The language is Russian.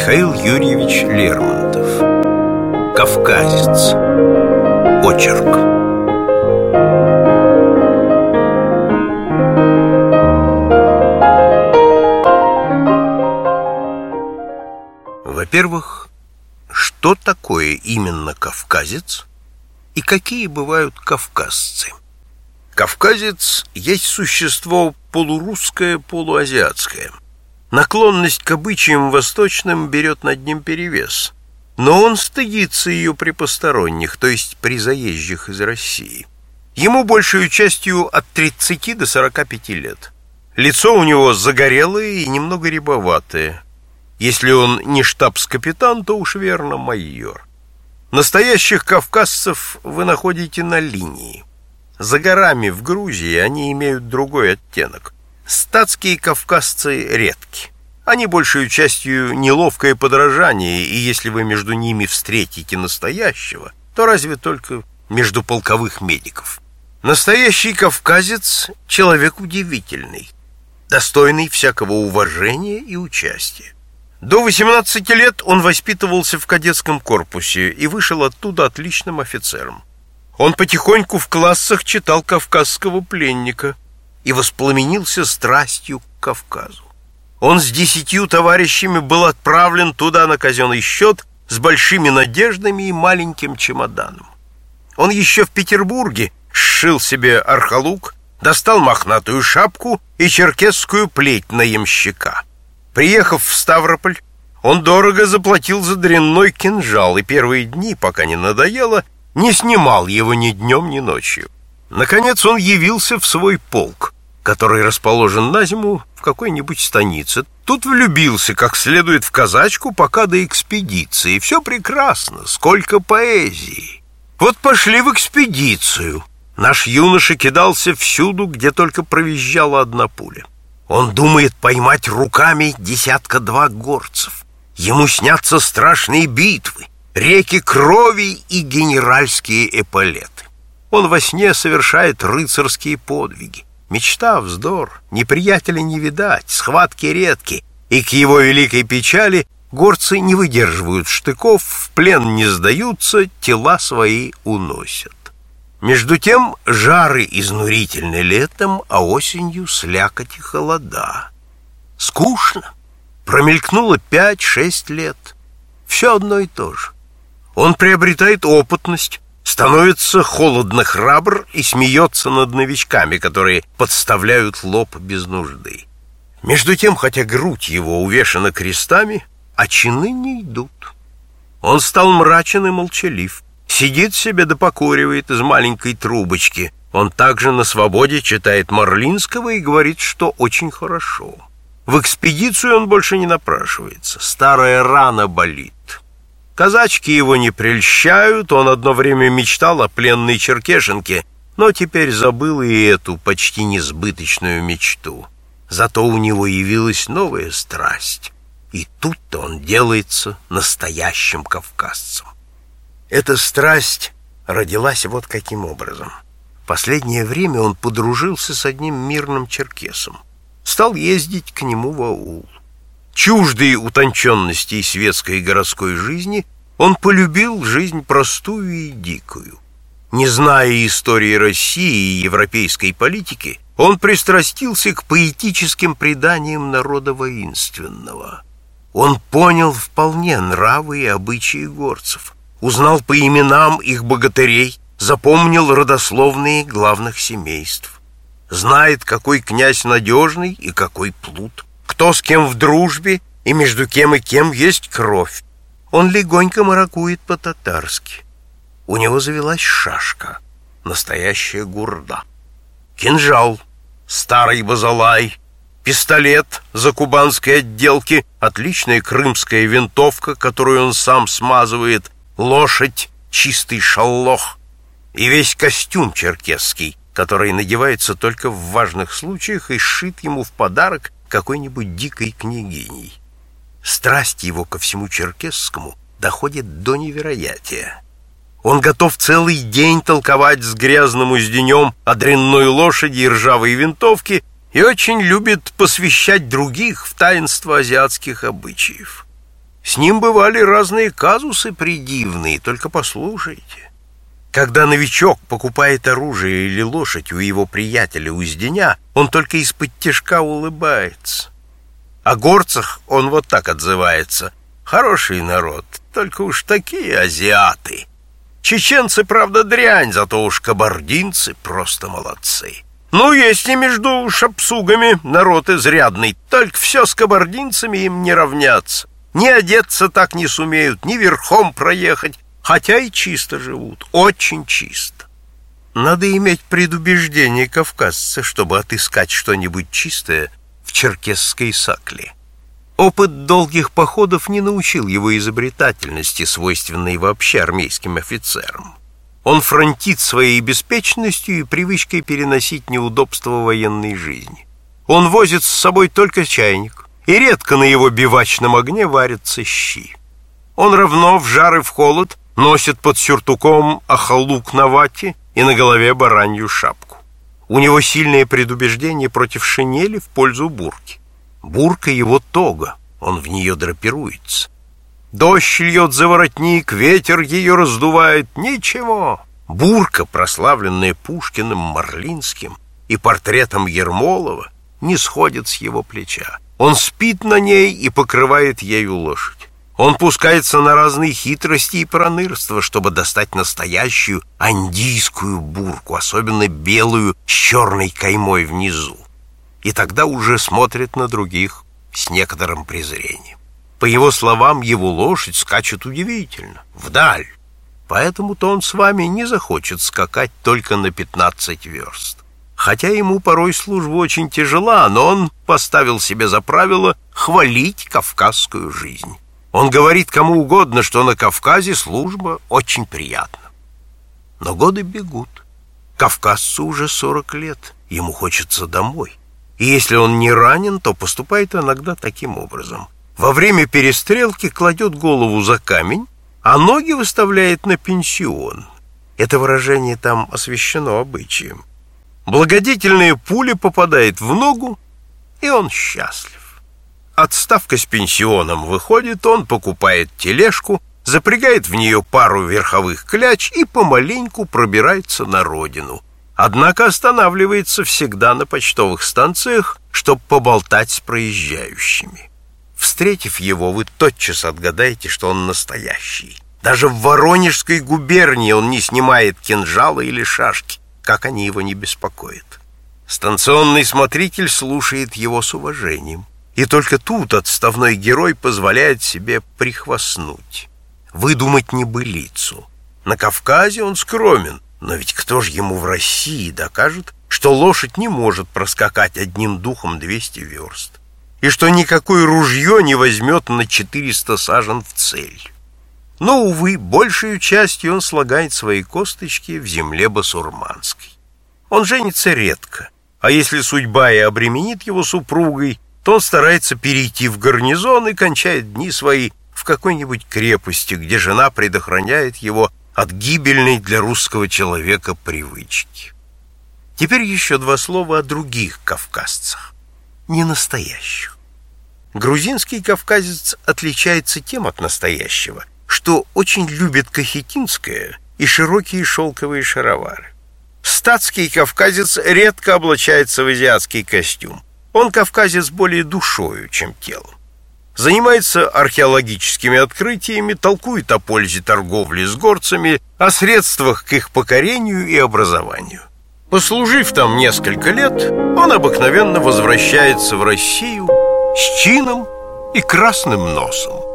Михаил Юрьевич Лермонтов Кавказец Очерк Во-первых, что такое именно кавказец и какие бывают кавказцы? Кавказец есть существо полурусское, полуазиатское. Наклонность к обычаям восточным берет над ним перевес, но он стыдится ее при посторонних, то есть при заезжих из России. Ему большую частью от 30 до 45 лет. Лицо у него загорелое и немного рябоватое. Если он не штабс-капитан, то уж верно майор. Настоящих кавказцев вы находите на линии. За горами в Грузии они имеют другой оттенок. Статские кавказцы редки. Они большей частью неловкое подражание, и если вы между ними встретите настоящего, то разве только между полковых медиков. Настоящий кавказец — человек удивительный, достойный всякого уважения и участия. До 18 лет он воспитывался в кадетском корпусе и вышел оттуда отличным офицером. Он потихоньку в классах читал «Кавказского пленника» и воспламенился страстью к Кавказу. Он с десятью товарищами был отправлен туда на казенный счет с большими надеждами и маленьким чемоданом. Он еще в Петербурге сшил себе архалук, достал мохнатую шапку и черкесскую плеть на ямщика. Приехав в Ставрополь, он дорого заплатил за дрянной кинжал, и первые дни, пока не надоело, не снимал его ни днем, ни ночью. Наконец он явился в свой полк, который расположен на зиму в какой-нибудь станице. Тут влюбился как следует в казачку, пока до экспедиции. Все прекрасно, сколько поэзии. Вот пошли в экспедицию. Наш юноша кидался всюду, где только проезжала одна пуля. Он думает поймать руками десятка-два горцев. Ему снятся страшные битвы реки крови и генеральские эполеты. Он во сне совершает рыцарские подвиги. Мечта, вздор, неприятеля не видать, схватки редки, и к его великой печали горцы не выдерживают штыков, в плен не сдаются, тела свои уносят. Между тем жары изнурительны летом, а осенью слякоть и холода. Скучно. Промелькнуло пять-шесть лет. Все одно и то же. Он приобретает опытность, становится холодно храбр и смеется над новичками, которые подставляют лоб без нужды. Между тем, хотя грудь его увешана крестами, а чины не идут. Он стал мрачен и молчалив, сидит себе да покуривает из маленькой трубочки. Он также на свободе читает Марлинского и говорит, что очень хорошо. В экспедицию он больше не напрашивается, старая рана болит. Казачки его не прельщают, он одно время мечтал о пленной черкешенке, но теперь забыл и эту почти несбыточную мечту. Зато у него явилась новая страсть, и тут-то он делается настоящим кавказцем. Эта страсть родилась вот каким образом. В последнее время он подружился с одним мирным черкесом, стал ездить к нему в аул. Чуждый утонченности и светской и городской жизни, он полюбил жизнь простую и дикую. Не зная истории России и европейской политики, он пристрастился к поэтическим преданиям народа воинственного. Он понял вполне нравы и обычаи горцев, узнал по именам их богатырей, запомнил родословные главных семейств. Знает, какой князь надежный и какой плут, кто с кем в дружбе и между кем и кем есть кровь. Он легонько маракует по-татарски. У него завелась шашка, настоящая гурда. Кинжал, старый базалай, пистолет за кубанской отделки, отличная крымская винтовка, которую он сам смазывает, лошадь, чистый шаллох и весь костюм черкесский, который надевается только в важных случаях и сшит ему в подарок какой-нибудь дикой княгиней. Страсть его ко всему черкесскому доходит до невероятия. Он готов целый день толковать с грязным узденем о дрянной лошади и ржавой винтовке и очень любит посвящать других в таинство азиатских обычаев. С ним бывали разные казусы придивные, только послушайте. Когда новичок покупает оружие или лошадь у его приятеля Узденя, он только из-под тяжка улыбается. О горцах он вот так отзывается. Хороший народ, только уж такие азиаты. Чеченцы, правда, дрянь, зато уж кабардинцы просто молодцы. Ну, есть и между шапсугами народ изрядный, только все с кабардинцами им не равняться. Ни одеться так не сумеют, ни верхом проехать, хотя и чисто живут, очень чисто. Надо иметь предубеждение кавказца, чтобы отыскать что-нибудь чистое в черкесской сакле. Опыт долгих походов не научил его изобретательности, свойственной вообще армейским офицерам. Он фронтит своей беспечностью и привычкой переносить неудобства военной жизни. Он возит с собой только чайник, и редко на его бивачном огне варятся щи. Он равно в жар и в холод носит под сюртуком ахалук на вате и на голове баранью шапку. У него сильное предубеждение против шинели в пользу бурки. Бурка его тога, он в нее драпируется. Дождь льет за воротник, ветер ее раздувает. Ничего. Бурка, прославленная Пушкиным, Марлинским и портретом Ермолова, не сходит с его плеча. Он спит на ней и покрывает ею лошадь. Он пускается на разные хитрости и пронырства, чтобы достать настоящую андийскую бурку, особенно белую с черной каймой внизу. И тогда уже смотрит на других с некоторым презрением. По его словам, его лошадь скачет удивительно, вдаль. Поэтому-то он с вами не захочет скакать только на 15 верст. Хотя ему порой служба очень тяжела, но он поставил себе за правило хвалить кавказскую жизнь. Он говорит кому угодно, что на Кавказе служба очень приятна. Но годы бегут. Кавказцу уже 40 лет, ему хочется домой. И если он не ранен, то поступает иногда таким образом – во время перестрелки кладет голову за камень, а ноги выставляет на пенсион. Это выражение там освящено обычаем. Благодетельная пуля попадает в ногу, и он счастлив. Отставка с пенсионом выходит, он покупает тележку, запрягает в нее пару верховых кляч и помаленьку пробирается на родину. Однако останавливается всегда на почтовых станциях, чтобы поболтать с проезжающими. Встретив его, вы тотчас отгадаете, что он настоящий. Даже в Воронежской губернии он не снимает кинжала или шашки, как они его не беспокоят. Станционный смотритель слушает его с уважением. И только тут отставной герой позволяет себе прихвастнуть, выдумать небылицу. На Кавказе он скромен, но ведь кто же ему в России докажет, что лошадь не может проскакать одним духом 200 верст? и что никакое ружье не возьмет на 400 сажен в цель. Но, увы, большую частью он слагает свои косточки в земле басурманской. Он женится редко, а если судьба и обременит его супругой, то старается перейти в гарнизон и кончает дни свои в какой-нибудь крепости, где жена предохраняет его от гибельной для русского человека привычки. Теперь еще два слова о других кавказцах не настоящих. Грузинский кавказец отличается тем от настоящего, что очень любит кахетинское и широкие шелковые шаровары. Статский кавказец редко облачается в азиатский костюм. Он кавказец более душою, чем телом. Занимается археологическими открытиями, толкует о пользе торговли с горцами, о средствах к их покорению и образованию. Послужив там несколько лет, он обыкновенно возвращается в Россию с чином и красным носом.